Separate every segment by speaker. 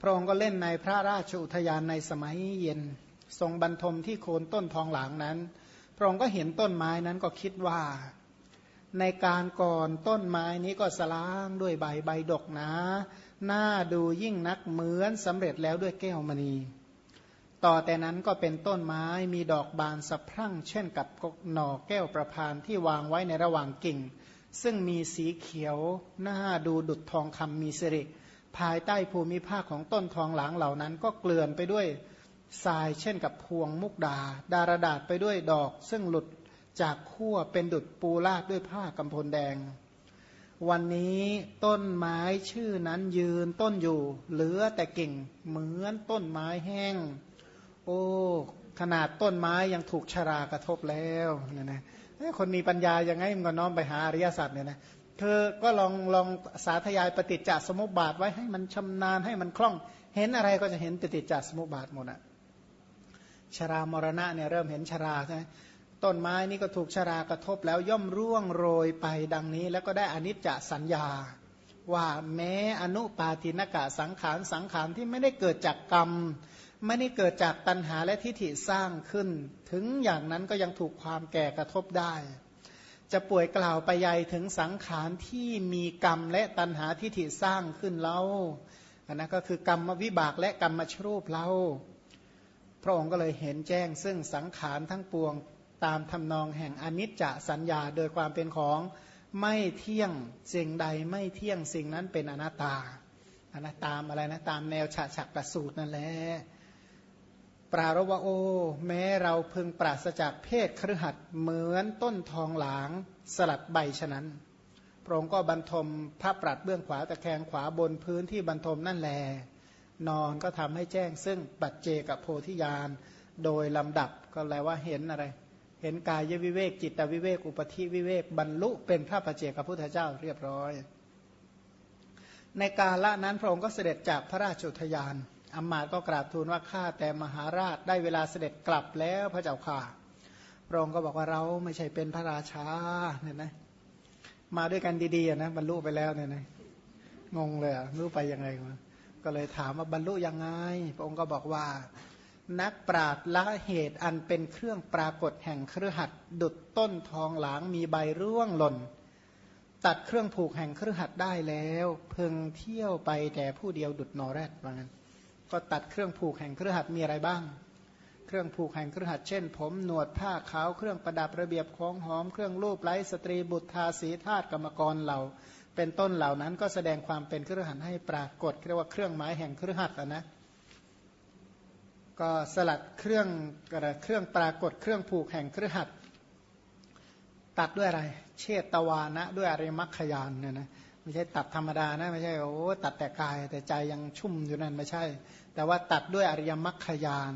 Speaker 1: พระองค์ก็เล่นในพระราชอุทยานในสมัยเย็น ทรงบรรทมที่โคนต้นทองหลางนั้น พระองค์ก็เห็นต้นไม้นั้นก็คิดว่า ในการก่อนต้นไม้นี้ก็สล้างด้วยใบใบดกนะหน้าดูยิ่งนักเหมือนสำเร็จแล้วด้วยแก้วมณี ต่อแต่นั้นก็เป็นต้นไม้มีดอกบานสะพรั่ง เช่นกับหน่อแก้วประพานที่วางไว้ในระหว่างกิ่ง ซึ่งมีสีเขียวหน้าดูดุดทองคำมีสิริ ภายใต้ภูมิภาคของต้นทองหลางเหล่านั้น ก็เกลื่อนไปด้วยทรายเช่นกับพวงมุกดา ดารดาษไปด้วยดอก ซึ่งหลุดจากขั้วเป็นดุดปูลาดด้วยผ้ากำพลแดง วันนี้ต้นไม้ชื่อนั้นยืนต้นอยู่ เหลือแต่กิ่งเหมือนต้นไม้แห้ง โอ้ขนาดต้นไม้ยังถูกชรากระทบแล้วเนี่ยนะคนมีปัญญายังไงมันก็น้อมไปหาอริยสัจเนี่ยนะ เธอก็ลองลองสาธยายปฏิจจสมุปบาทไว้ให้มันชำนาญให้มันคล่อง เห็นอะไรก็จะเห็นปฏิจจสมุปบาทหมดอะชรามรณะเนี่ยเริ่มเห็นชราใช่ไหมต้นไม้นี่ก็ถูกชรากระทบแล้วย่อมร่วงโรยไปดังนี้ แล้วก็ได้อนิจจสัญญา ว่าแม้อนุปาทินกะสังขารสังขารที่ไม่ได้เกิดจากกรรม ไม่ได้เกิดจากตัณหาและทิฏฐิสร้างขึ้น ถึงอย่างนั้นก็ยังถูกความแก่กระทบได้ จะป่วยกล่าวไปใหญ่ถึงสังขารที่มีกรรมและตัณหาทิฏฐิสร้างขึ้นเล่าอันนั้นก็คือกรรมวิบากและกรรมชรูปเล่าพระองค์ก็เลยเห็นแจ้งซึ่งสังขารทั้งปวงตามทำนองแห่งอนิจจสัญญาโดยความเป็นของไม่เที่ยงสิ่งใดไม่เที่ยงสิ่งนั้นเป็นอนัตตาอนัตตามอะไรนะตามแนวฉะฉักประสูตรนั่นแหละ ปรารวะโอ แม้เราพึงปราศจากเพศครหัดเหมือนต้นทองหลางสลัดใบฉะนั้นพระองค์ก็บรรทมพระปรัดเบื้องขวาตะแคงขวาบนพื้นที่บรรทมนั่นแล นอนก็ทำให้แจ้งซึ่งปัจเจกโพธิญาณโดยลำดับก็แปลว่าเห็นอะไร เห็นกายวิเวกจิตวิเวกอุปธิวิเวกบรรลุเป็นพระปัจเจกพุทธเจ้าเรียบร้อย ในกาละนั้นพระองค์ก็เสด็จจากพระราชอุทยาน อมมาตก็กราบทูลว่าข้าแต่มหาราชได้เวลาเสด็จกลับแล้วพระเจ้าค่ะ พระองค์ก็บอกว่าเราไม่ใช่เป็นพระราชาเนี่ยนะ มาด้วยกันดีๆนะบรรลุไปแล้วเนี่ยนะงงเลยอะรู้ไปยังไงมาก็เลยถามว่าบรรลุยังไง พระองค์ก็บอกว่า นักปราดละเหตุอันเป็นเครื่องปรากฏแห่งเครือหัดดุดต้นทองหลางมีใบร่วงหล่น ตัดเครื่องผูกแห่งเครือหัดได้แล้ว เพึงเที่ยวไปแต่ผู้เดียวดุดนอแรดว่างั้น ก็ตัดเครื่องผูกแห่งเครือหัดมีอะไรบ้าง เครื่องผูกแห่งเครือหัดเช่น ผมหนวดผ้าขาวเครื่องประดับระเบียบของหอมเครื่องรูปไล้สตรีบุตรทาสีธาตุกรรมกรเหล่า เป็นต้นเหล่านั้นก็แสดงความเป็นเครือหัดให้ปรากฏเรียกว่าเครื่องหมายแห่งเครือหัดนะก็สลัดเครื่องเครื่องปรากฏเครื่องผูกแห่งเครือหัดตัดด้วยอะไร เชตวานะด้วยอริมัคขยานเนี่ยนะ ไม่ใช่ตัดธรรมดานะไม่ใช่โอ้ตัดแต่กายแต่ใจยังชุ่มอยู่นั่นไม่ใช่ แต่ว่าตัดด้วยอริยมัคยาน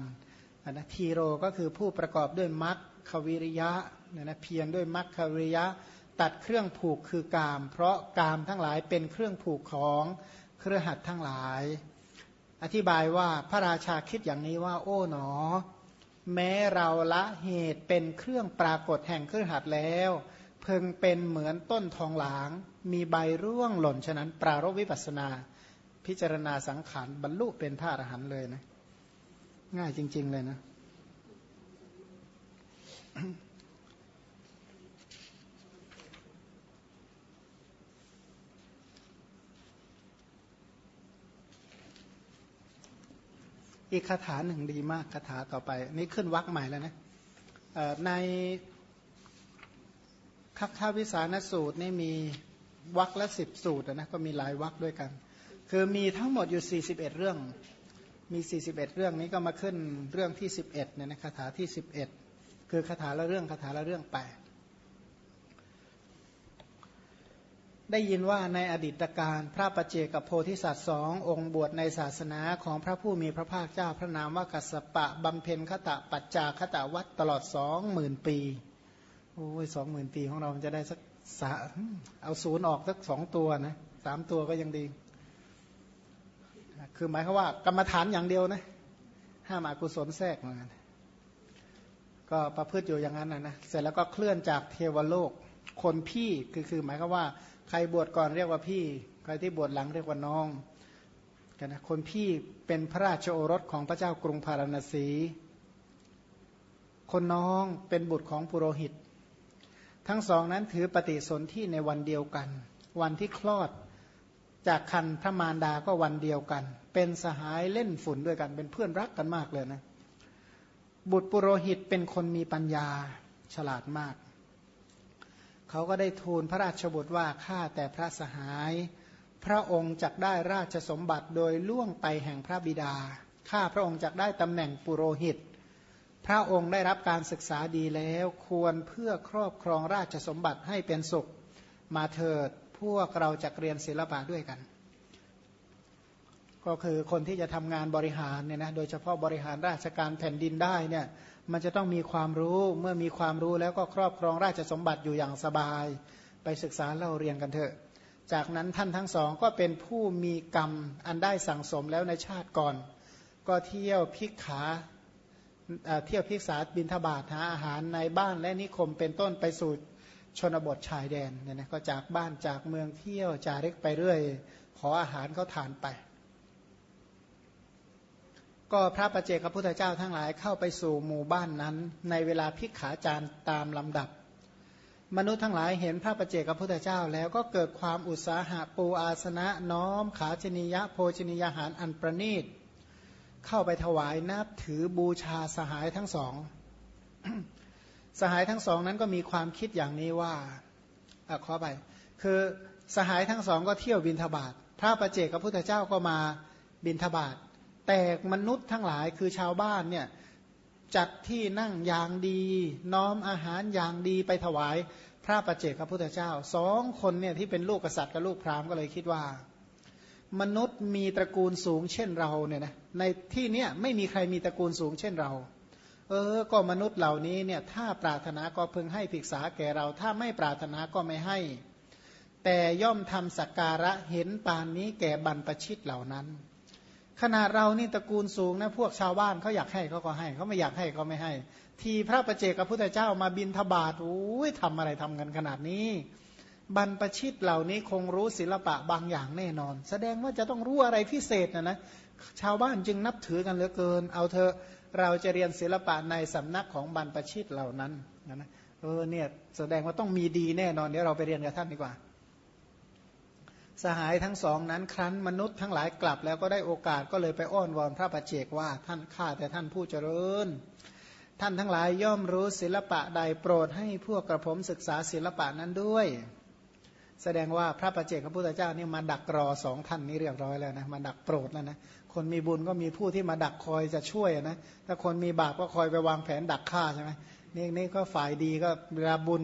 Speaker 1: นะทีโรก็คือผู้ประกอบด้วยมัคควิริยะเนี่ยนะเพียรด้วยมัคควิริยะ ตัดเครื่องผูกคือกาม เพราะกามทั้งหลายเป็นเครื่องผูกของเครือหัดทั้งหลาย อธิบายว่าพระราชาคิดอย่างนี้ว่า โอ้หนอ แม้เราละเหตุเป็นเครื่องปรากฏแห่งเครืองหัดแล้ว พึงเป็นเหมือนต้นทองหลาง มีใบร่วงหล่นฉะนั้นปรารบวิปัสนา พิจารณาสังขารบรรลุเป็นพระอรหันต์เลยนะ ง่ายจริง ๆ เลยนะ อีกคาถาหนึ่งดีมากคาถาต่อไป นี่ขึ้นวักใหม่แล้วนะใน คับท้าวิสานสูตรนี่มีวักละสิบสูตรนะก็มีหลายวักด้วยกัน คือมีทั้งหมดอยู่ 41 เรื่อง มี 41 เรื่องนี้ก็มาขึ้นเรื่องที่ 11เนี่ยนะคาถาที่ 11 คือคาถาละเรื่องคาถาละเรื่องแปดได้ยินว่าในอดีตการพระประเจกับโพธิสัตว์สององค์บวชในศาสนาของพระผู้มีพระภาคเจ้าพระนามว่ากัสปะบำเพ็ญขตะปัจจาขตะวัดตลอดสองหมื่นปี โอ้ยสองหมื่นปีของเราจะได้สักสาเอาศูนย์ออกสักสองตัวนะสามตัวก็ยังดี คือหมายความว่ากรรมฐานอย่างเดียวนะห้ามอกุศลแทรกเหมือนกันก็ประพฤติอยู่อย่างนั้นนะนะเสร็จแล้วก็เคลื่อนจากเทวโลก คนพี่คือคือหมายความว่า ใครบวชก่อนเรียกว่าพี่ ใครที่บวชหลังเรียกว่าน้องกันนะคนพี่เป็นพระราชโอรสของพระเจ้ากรุงพาราณสี คนน้องเป็นบุตรของปุโรหิต ทั้งสองนั้นถือปฏิสนธิในวันเดียวกัน วันที่คลอดจากคันพระมารดาก็วันเดียวกัน เป็นสหายเล่นฝุ่นด้วยกัน เป็นเพื่อนรักกันมากเลยนะบุตรปุโรหิตเป็นคนมีปัญญาฉลาดมาก เขาก็ได้ทูลพระราชบุตรว่าข้าแต่พระสหาย พระองค์จักได้ราชสมบัติโดยล่วงไปแห่งพระบิดาข้าพระองค์จักได้ตำแหน่งปุโรหิต พระองค์ได้รับการศึกษาดีแล้วควรเพื่อครอบครองราชสมบัติให้เป็นสุขมาเถิดพวกเราจะเรียนศิลปะด้วยกัน ก็คือคนที่จะทำงานบริหารเนี่ยนะโดยเฉพาะบริหารราชการแผ่นดินได้เนี่ยมันจะต้องมีความรู้เมื่อมีความรู้แล้วก็ครอบครองราชสมบัติอยู่อย่างสบาย ไปศึกษาเล่าเรียนกันเถอะ จากนั้นท่านทั้งสองก็เป็นผู้มีกรรมอันได้สั่งสมแล้วในชาติก่อน ก็เที่ยวพิกขา เที่ยวพิกษาบินทบาทหาอาหารในบ้านและนิคมเป็นต้นไปสู่ชนบทชายแดนเนี่ยนะก็จากบ้านจากเมืองเที่ยวจาริกไปเรื่อย ขออาหารเขาทานไป ก็พระประเจกพระพุทธเจ้าทั้งหลายเข้าไปสู่หมู่บ้านนั้น ในเวลาพิกขาจารตามลำดับ มนุษย์ทั้งหลายเห็นพระประเจกับพุทธเจ้าแล้วก็เกิดความอุตสาหะปูอาสนะน้อมขาชนิยะโภชนิยาหารอันประณีต เข้าไปถวายนับถือบูชาสหายทั้งสอง สหายทั้งสองนั้นก็มีความคิดอย่างนี้ว่าอขอไป คือสหายทั้งสองก็เที่ยวบินทบาทพระประเจกับพุทธเจ้าก็มาบินทบาทแต่มนุษย์ทั้งหลายคือชาวบ้านเนี่ยจัดที่นั่งอย่างดี น้อมอาหารอย่างดีไปถวายพระประเจกพระพุทธเจ้าสองคนเนี่ยที่เป็นลูกกษัตริย์กับลูกพราหมณ์ก็เลยคิดว่า มนุษย์มีตระกูลสูงเช่นเราเนี่ยนะในที่เนี้ยไม่มีใครมีตระกูลสูงเช่นเรา เออ ก็มนุษย์เหล่านี้เนี่ยถ้าปรารถนาก็พึงให้ภิกษาแก่เรา ถ้าไม่ปรารถนาก็ไม่ให้ แต่ย่อมทำสักการะเห็นปานนี้แก่บรรพชิตเหล่านั้น ขนาดเรานี่ตระกูลสูงนะพวกชาวบ้านเขาอยากให้เขาก็ให้เขาไม่อยากให้ก็ไม่ให้ ทีพระประเจกับพุทธเจ้ามาบินทบาทโอ้ยทำอะไรทำกันขนาดนี้ บรรพชิตเหล่านี้คงรู้ศิลปะบางอย่างแน่นอน แสดงว่าจะต้องรู้อะไรพิเศษนะนะชาวบ้านจึงนับถือกันเหลือเกิน เอาเธอเราจะเรียนศิลปะในสำนักของบรรพชิตเหล่านั้นนะนะเออเนี่ยแสดงว่าต้องมีดีแน่นอนเดี๋ยวเราไปเรียนกับท่านดีกว่า สหายทั้งสองนั้นครั้นมนุษย์ทั้งหลายกลับแล้วก็ได้โอกาสก็เลยไปอ้อนวอนพระปัจเจกว่าท่านข้าแต่ท่านผู้เจริญท่านทั้งหลายย่อมรู้ศิลปะใดโปรดให้พวกกระผมศึกษาศิลปะนั้นด้วย แสดงว่าพระปัจเจกพระพุทธเจ้านี่มาดักรอสองท่านนี้เรียบร้อยแล้วนะมาดักโปรดแล้วนะคนมีบุญก็มีผู้ที่มาดักคอยจะช่วยนะถ้าคนมีบาปก็คอยไปวางแผนดักฆ่าใช่ไหมนี่นี่ก็ฝ่ายดีก็เวลาบุญ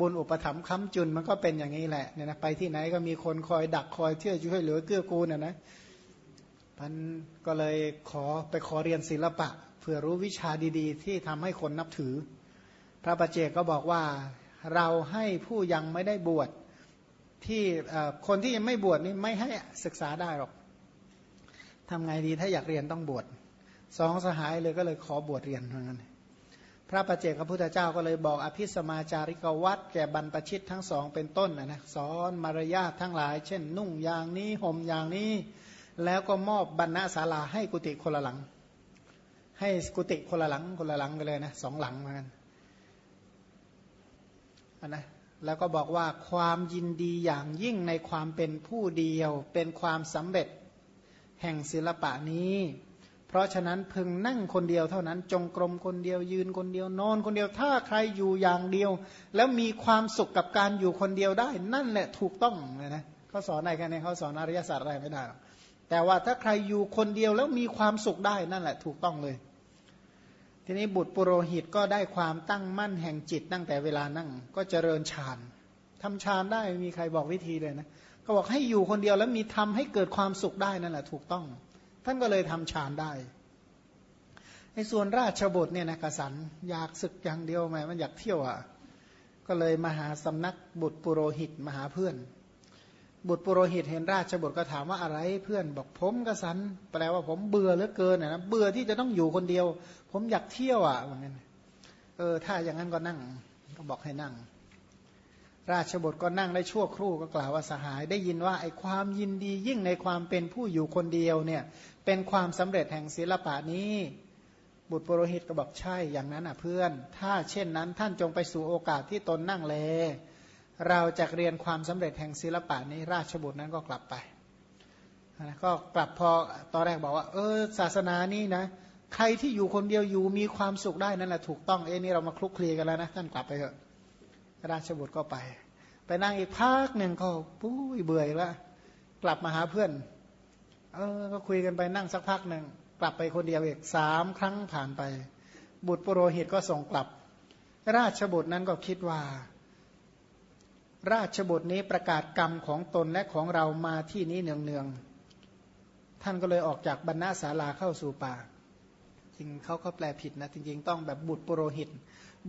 Speaker 1: บุญอุปถัมภ์ค้ำจุนมันก็เป็นอย่างนี้แหละเนี่ยนะไปที่ไหนก็มีคนคอยดักคอยเที่ยวช่วยเหลือเกื้อกูลนะนะพันก็เลยขอไปขอเรียนศิลปะ เพื่อรู้วิชาดีๆ ที่ทำให้คนนับถือ พระประเจกก็บอกว่าเราให้ผู้ยังไม่ได้บวช ที่คนที่ยังไม่บวชนี่ไม่ให้ศึกษาได้หรอกทำไงดีถ้าอยากเรียนต้องบวชสองสหายเลยก็เลยขอบวชเรียนเหมือนกันพระประเจกพระพุทธเจ้าก็เลยบอกอภิสมาจาริกวัดแก่บรรพชิตทั้งสองเป็นต้นนะนะสอนมารยาททั้งหลาย เช่น นุ่งอย่างนี้ห่มอย่างนี้ แล้วก็มอบบรรณาศาลาให้กุฏิคนละหลัง ให้กุฏิคนละหลังคนละหลังไปเลยนะสองหลังเหมือนกันนะ แล้วก็บอกว่าความยินดีอย่างยิ่งในความเป็นผู้เดียว เป็นความสำเร็จแห่งศิลปะนี้ เพราะฉะนั้นพึงนั่งคนเดียวเท่านั้น จงกรมคนเดียวยืนคนเดียวนอนคนเดียวถ้าใครอยู่อย่างเดียว แล้วมีความสุขกับการอยู่คนเดียวได้ นั่นแหละถูกต้องนะนะเขาสอนอะไรกันเนี่ยเขาสอนอริยศาสตร์อะไรไม่ได้แต่ว่าถ้าใครอยู่คนเดียวแล้วมีความสุขได้นั่นแหละถูกต้องเลย ทีนี้บุตรปุโรหิตก็ได้ความตั้งมั่นแห่งจิตตั้งแต่เวลานั่ง ก็เจริญฌานทำฌานได้มีใครบอกวิธีเลยนะก็บอกให้อยู่คนเดียวแล้วมีทำให้เกิดความสุขได้นั่นแหละถูกต้อง ท่านก็เลยทำฌานได้ในส่วนราชบุตรเนี่ยนะกสันอยากศึกอย่างเดียวไหมมันอยากเที่ยวอะก็เลยมาหาสำนักบุตรปุโรหิตมาหาเพื่อน บุตรปุโรหิตเห็นราชบุตรก็ถามว่าอะไรเพื่อนบอกผมกสัน แปลว่าผมเบื่อเหลือเกินนะเบื่อที่จะต้องอยู่คนเดียว ผมอยากเที่ยวอะเหมือนกันเออ ถ้าอย่างนั้นก็นั่งก็บอกให้นั่ง ราชบุตรก็นั่งได้ชั่วครู่ก็กล่าวว่าสหาย ได้ยินว่าไอ้ความยินดียิ่งในความเป็นผู้อยู่คนเดียวเนี่ย เป็นความสำเร็จแห่งศิลปะนี้ บุตรปุโรหิตก็บอกใช่อย่างนั้นอะเพื่อน ถ้าเช่นนั้นท่านจงไปสู่โอกาสที่ตนนั่งเล เราจะเรียนความสำเร็จแห่งศิลปะนี้ราชบุตรนั้นก็กลับไปก็กลับพอตอนแรกบอกว่า เออ ศาสนานี้นะ ใครที่อยู่คนเดียวอยู่มีความสุขได้นั่นแหละถูกต้องเอ้นี่เรามาคลุกคลีกันแล้วนะท่านกลับไปเถอะราชบุตรก็ไป ไปนั่งอีกพักหนึ่งเขาปุ้ยเบื่อแล้วกลับมาหาเพื่อน เออ ก็คุยกันไปนั่งสักพักหนึ่งกลับไปคนเดียวอีกสามครั้งผ่านไป บุตรปุโรหิตก็ส่งกลับ ราชบุตรนั้นก็คิดว่า ราชบุตรนี้ประกาศกรรมของตนและของเรามาที่นี้เนืองๆ ท่านก็เลยออกจากบรรณาศาลาเข้าสู่ป่า จริงเขาก็แปลผิดนะ จริงๆ ต้องแบบบุตรปุโรหิต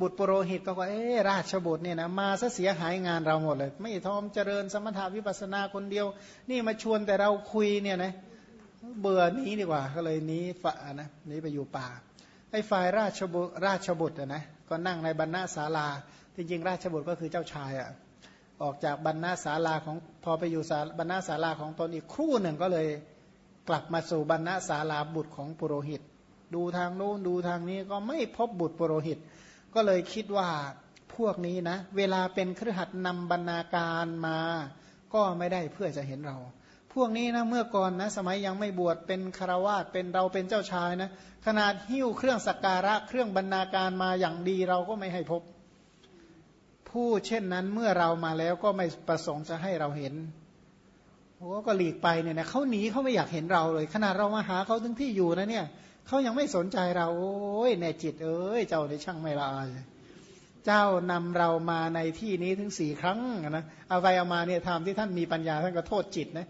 Speaker 1: บุตรปุโรหิตก็ว่าเอ๊ราชบุตรเนี่ยนะมาซะเสียหายงานเราหมดเลย ไม่ทอมเจริญสมถาวิปัสนาคนเดียว นี่มาชวนแต่เราคุยเนี่ยนะเบื่อนี้ดีกว่าก็เลยนี้ฝะนะนี้ไปอยู่ป่าไอ้ฝ่ายราชบุตรราชบุตรนะก็นั่งในบรรณาศาลาจริงๆ ราชบุตรก็คือเจ้าชายอะ่ะ ออกจากบรรณาศาลาของพอไปอยู่บรรณาศาลาของตนอีกครู่หนึ่งก็เลยกลับมาสู่บรรณาศาลาบุตรของปุโรหิต ดูทางโน้นดูทางนี้ก็ไม่พบบุตรปุโรหิต ก็เลยคิดว่าพวกนี้นะ เวลาเป็นเครือขัดนำบรรณาการมา ก็ไม่ได้เพื่อจะเห็นเรา พวกนี้นะเมื่อก่อนนะ สมัยยังไม่บวชเป็นคารวาสเป็นเราเป็นเจ้าชายนะ ขนาดหิ้วเครื่องสักการะเครื่องบรรณาการมาอย่างดีเราก็ไม่ให้พบ ผู้เช่นนั้นเมื่อเรามาแล้วก็ไม่ประสงค์จะให้เราเห็นโอ้ก็หลีกไปเนี่ยนะเขาหนีเขาไม่อยากเห็นเราเลย ขนาดเรามาหาเขาถึงที่อยู่นะเนี่ยเขายังไม่สนใจเราโอ้ยแน่จิต เอ้ยเจ้าในช่างไม่ละอายเจ้านำเรามาในที่นี้ถึงสี่ครั้งนะเอาไปเอามาเนี่ยทำที่ท่านมีปัญญาท่านก็โทษจิตนะ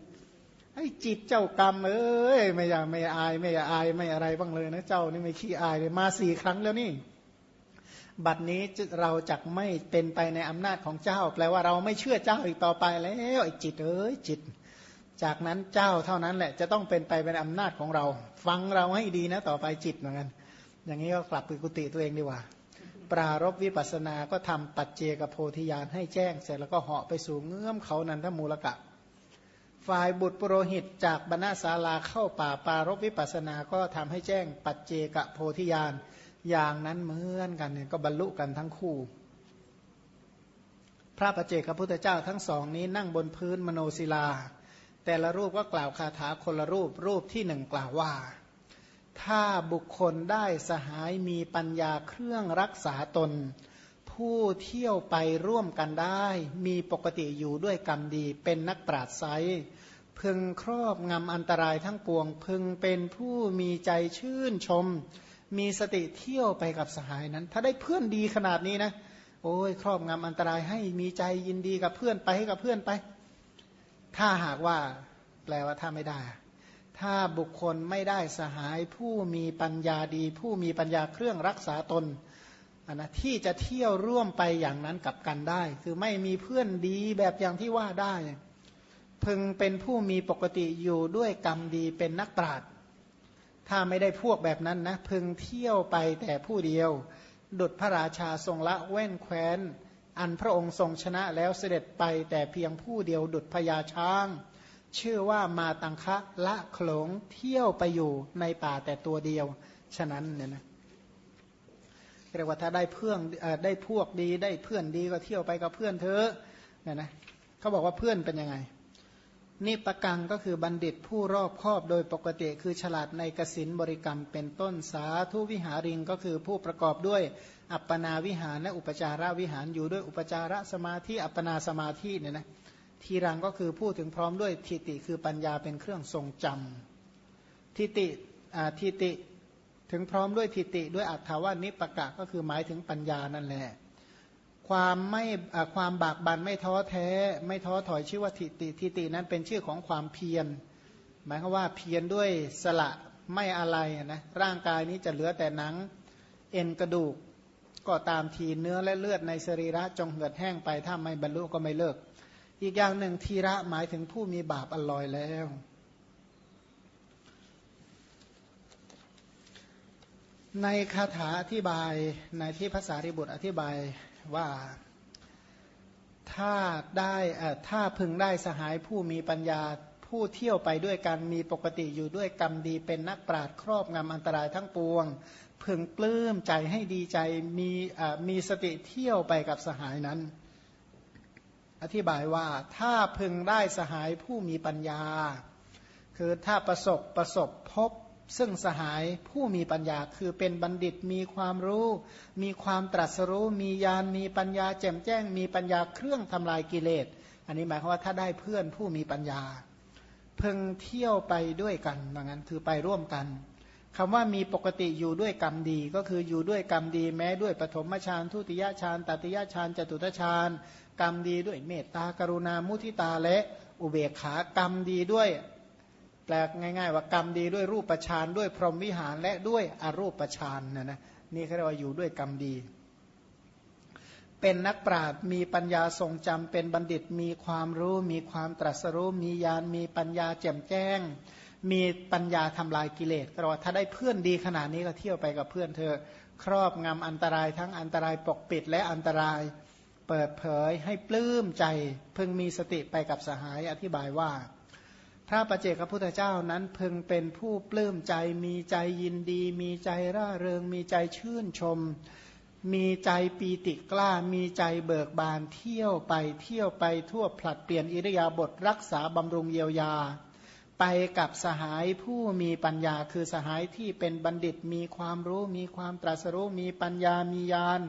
Speaker 1: ไอ้จิตเจ้ากรรมเอ้ยไม่อยากไม่อาย ไม่อายไม่อะไรบ้างเลยนะเจ้านี่ไม่ขี้อายเลยมาสี่ครั้งแล้วนี่ บัดนี้เราจะไม่เป็นไปในอำนาจของเจ้า แปลว่าเราไม่เชื่อเจ้าอีกต่อไปแล้วไอ้จิตเอ้ยจิต จากนั้นเจ้าเท่านั้นแหละจะต้องเป็นไปเป็นอำนาจของเรา ฟังเราให้ดีนะต่อไปจิตเหมือนกันอย่างนี้ก็กลับไปกุฏิตัวเองดีกว่า ปรารบวิปัสสนาก็ทำปัจเจกโพธิญาณให้แจ้งเสร็จแล้วก็เหาะไปสู่เงื้อมเขานันทมูลกะ ฝ่ายบุตรปุโรหิตจากบรรณาศาลาเข้าป่าปารบวิปัสนาก็ทำให้แจ้งปัจเจกโพธิญาณ อย่างนั้นเหมือนกันเนี่ยก็บรรลุกันทั้งคู่ พระปัจเจกพุทธเจ้าทั้งสองนี้นั่งบนพื้นมโนศิลา แต่ละรูปก็กล่าวคาถาคนละรูปรูปที่หนึ่งกล่าวว่า ถ้าบุคคลได้สหายมีปัญญาเครื่องรักษาตน ผู้เที่ยวไปร่วมกันได้ มีปกติอยู่ด้วยกรรมดีเป็นนักปราดไซพึงครอบงำอันตรายทั้งปวง พึงเป็นผู้มีใจชื่นชม มีสติเที่ยวไปกับสหายนั้น ถ้าได้เพื่อนดีขนาดนี้นะ โอ้ยครอบงำอันตรายให้มีใจยินดีกับเพื่อนไปให้กับเพื่อนไป ถ้าหากว่าแปลว่าถ้าไม่ได้ ถ้าบุคคลไม่ได้สหายผู้มีปัญญาดี ผู้มีปัญญาเครื่องรักษาตนนนะที่จะเที่ยวร่วมไปอย่างนั้นกับกันได้ คือไม่มีเพื่อนดีแบบอย่างที่ว่าได้พึงเป็นผู้มีปกติอยู่ด้วยกรรมดีเป็นนักปราชญ์ ถ้าไม่ได้พวกแบบนั้นนะพึงเที่ยวไปแต่ผู้เดียว ดุดพระราชาทรงละแว่นแคว้น อันพระองค์ทรงชนะแล้วเสด็จไปแต่เพียงผู้เดียวดุดพญาช้าง ชื่อว่ามาตังคะละโขลงเที่ยวไปอยู่ในป่าแต่ตัวเดียว ฉะนั้นเนี่ยนะเรียกว่าถ้าได้เพื่อนได้พวกดีได้เพื่อนดีก็เที่ยวไปกับเพื่อนเธอเนี่ยนะเขาบอกว่าเพื่อนเป็นยังไง นิปกังก็คือบัณฑิตผู้รอบครอบโดยปกติคือฉลาดในกสินบริกรรมเป็นต้นสาธุวิหาริงก็คือผู้ประกอบด้วยอัปปนาวิหารและอุปจาระวิหารอยู่ด้วยอุปจาระสมาธิอัปปนาสมาธิเนี่ยนะทีรังก็คือพูดถึงพร้อมด้วยทิติคือปัญญาเป็นเครื่องทรงจำทิติทิติถึงพร้อมด้วยทิติด้วยอัตถาว่านิปกะก็คือหมายถึงปัญญานั่นแหละ ความไม่ความบากบันไม่ท้อแท้ ไม่ท้อถอยชื่อว่าทิติทิตินั้นเป็นชื่อของความเพียร หมายความว่าเพียรด้วยสละไม่อะไรนะร่างกายนี้จะเหลือแต่หนังเอ็นกระดูกก็ตามทีเนื้อและเลือดในสรีระจงเหือดแห้งไปถ้าไม่บรรลุก็ไม่เลิก อีกอย่างหนึ่งทีระหมายถึงผู้มีบาปอลอยแล้ว ในคาถาอธิบายในที่ภาษาริบุตรอธิบายว่าถ้าได้ถ้าพึงได้สหายผู้มีปัญญาผู้เที่ยวไปด้วยกันมีปกติอยู่ด้วยกรรมดีเป็นนักปราดครอบงำอันตรายทั้งปวง พึงปลื้มใจให้ดีใจมีมีสติเที่ยวไปกับสหายนั้น อธิบายว่าถ้าพึงได้สหายผู้มีปัญญา คือถ้าประสบประสบพบ ซึ่งสหายผู้มีปัญญาคือเป็นบัณฑิตมีความรู้ มีความตรัสรู้ มีญาณมีปัญญาแจ่มแจ้ง มีปัญญาเครื่องทำลายกิเลส อันนี้หมายความว่าถ้าได้เพื่อนผู้มีปัญญา เพิ่งเที่ยวไปด้วยกันว่างั้นคือไปร่วมกันคำว่ามีปกติอยู่ด้วยกรรมดี ก็คืออยู่ด้วยกรรมดีแม้ด้วยปฐมฌานทุติยฌานตติยฌานจตุตฌานกรรมดีด้วยเมตตากรุณามุทิตาและอุเบกขากรรมดีด้วย แปลง่าย ๆ ว่ากรรมดีด้วยรูปประชานด้วยพรหมวิหารและด้วยอรูปประชานนะนะนี่เขาเรียกว่าอยู่ด้วยกรรมดี เป็นนักปราชญ์มีปัญญาทรงจำเป็นบัณฑิตมีความรู้ มีความตรัสรู้มีญาณมีปัญญาแจ่มแจ้ง มีปัญญาทำลายกิเลสก็ว่าถ้าได้เพื่อนดีขนาดนี้ก็เที่ยวไปกับเพื่อนเธอ ครอบงำอันตรายทั้งอันตรายปกปิดและอันตรายเปิดเผยให้ปลื้มใจ พึงมีสติไปกับสหายอธิบายว่า ระประเจกพระพุทธเจ้านั้นพึงเป็นผู้ปลื้มใจ มีใจยินดี มีใจร่าเริง มีใจชื่นชม มีใจปีติกล้า มีใจเบิกบานเที่ยวไปเที่ยวไปทั่วผลัดเปลี่ยนอิริยาบถรักษาบำรุงเยียวยา ไปกับสหายผู้มีปัญญาคือสหายที่เป็นบัณฑิตมีความรู้ มีความตรัสรู้มีปัญญามีญาณ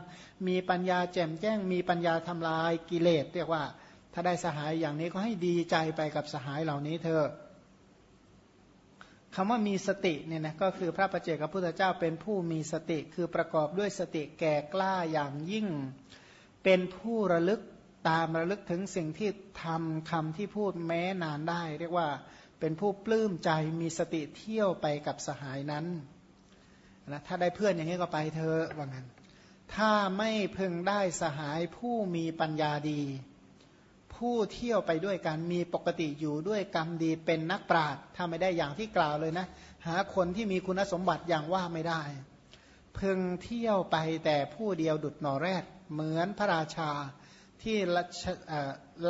Speaker 1: มีปัญญาแจ่มแจ้ง มีปัญญาทำลายกิเลสเรียกว่า ถ้าได้สหายอย่างนี้ก็ให้ดีใจไปกับสหายเหล่านี้เถอะคำว่ามีสติเนี่ยนะก็คือพระประเจกับพุทธเจ้าเป็นผู้มีสติคือประกอบด้วยสติแก่กล้าอย่างยิ่ง เป็นผู้ระลึกตามระลึกถึงสิ่งที่ทำคำที่พูดแม้นานได้ เรียกว่าเป็นผู้ปลื้มใจมีสติเที่ยวไปกับสหายนั้นนะถ้าได้เพื่อนอย่างนี้ก็ไปเธอว่างั้น ถ้าไม่พึงได้สหายผู้มีปัญญาดี ผู้เที่ยวไปด้วยกันมีปกติอยู่ด้วยกรรมดีเป็นนักปราชญ์ถ้าไม่ได้อย่างที่กล่าวเลยนะ หาคนที่มีคุณสมบัติอย่างว่าไม่ได้พึงเที่ยวไปแต่ผู้เดียวดุดหนอแรดเหมือนพระราชาที่ละ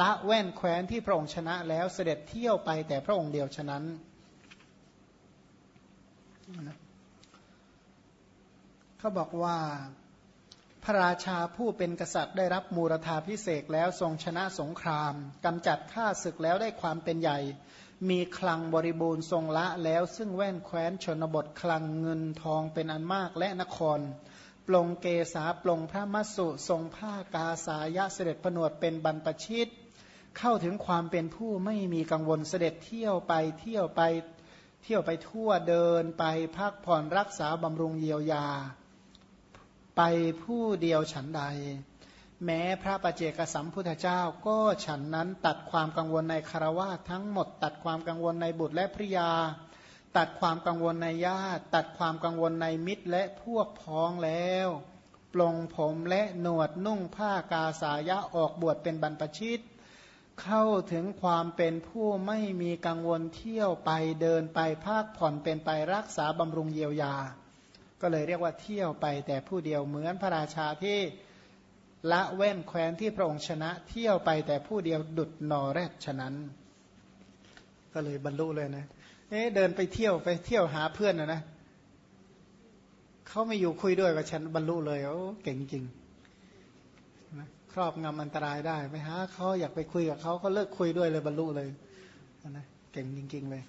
Speaker 1: ละแว่นแคว้นที่พระองค์ชนะแล้วเสด็จเที่ยวไปแต่พระองค์เดียวฉะนั้น เขาบอกว่า พระราชาผู้เป็นกษัตริย์ได้รับมูรธาพิเศษแล้วทรงชนะสงคราม กำจัดข้าศึกแล้วได้ความเป็นใหญ่ มีคลังบริบูรณ์ทรงละแล้ว ซึ่งแว่นแคว้นชนบทคลังเงินทองเป็นอันมากและนคร ปลงเกษาปลงพระมัสสุทรงผ้ากาสายะเสด็จผนวดเป็นบรรพชิต เข้าถึงความเป็นผู้ไม่มีกังวลเสด็จเที่ยวไปเที่ยวไปเที่ยวไปทั่วเดินไปพักผ่อนรักษาบำรุงเยียวยา ไปผู้เดียวฉันใด แม้พระประเจกสัมพุทธเจ้าก็ฉันนั้นตัดความกังวลในคารวะทั้งหมด ตัดความกังวลในบุตรและภริยา ตัดความกังวลในญาติ ตัดความกังวลในมิตรและพวกพ้องแล้วปลงผมและหนวดนุ่งผ้ากาสายะออกบวชเป็นบรรพชิต เข้าถึงความเป็นผู้ไม่มีกังวลเที่ยวไปเดินไปภาคผ่อนเป็นไปรักษาบำรุงเยียวยา ก็เลยเรียกว่าเที่ยวไปแต่ผู้เดียวเหมือนพระราชาที่ละแว่นแคว้นที่พระองค์ชนะ เที่ยวไปแต่ผู้เดียวดุดนอแรดฉะนั้น ก็เลยบรรลุเลยนะเอ๊เดินไปเที่ยวไปเที่ยวหาเพื่อนนะนะเขาไม่อยู่คุยด้วยกับฉันบรรลุเลยโอ้เก่งจริงนะครอบงำอันตรายได้ไปหาเขาอยากไปคุยกับเขาเขาเลิกคุยด้วยเลยบรรลุเลยนะเก่งจริง ๆ เลย